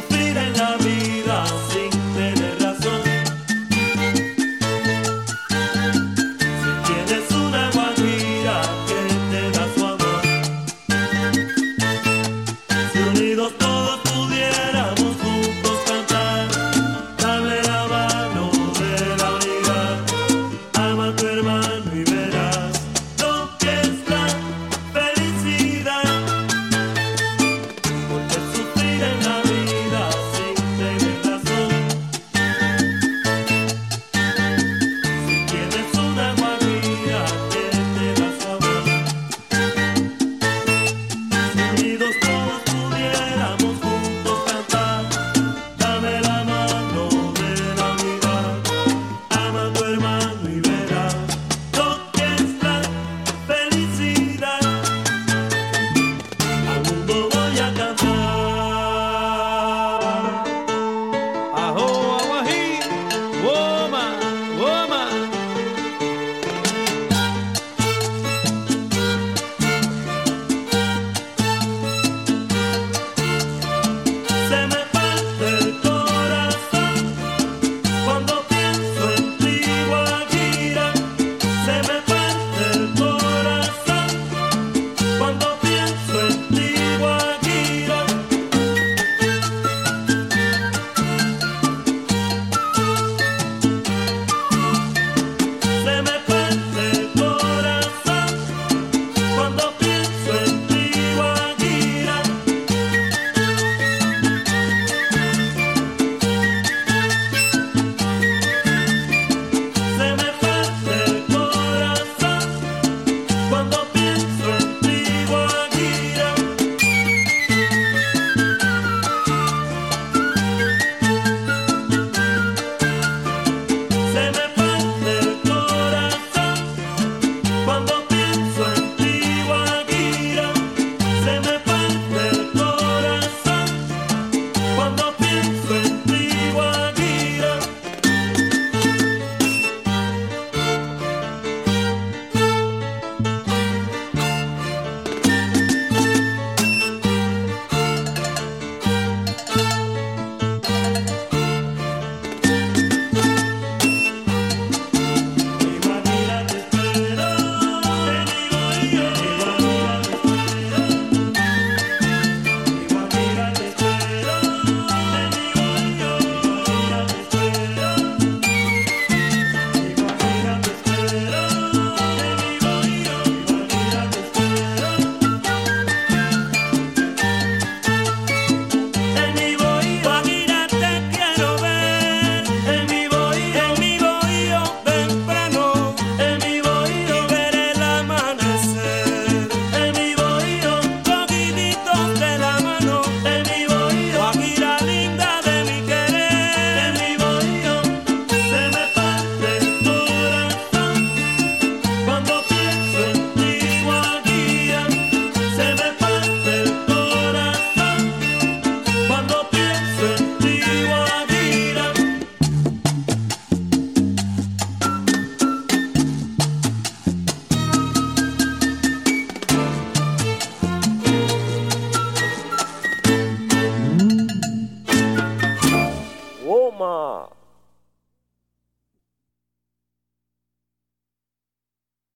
sofrer. Roma.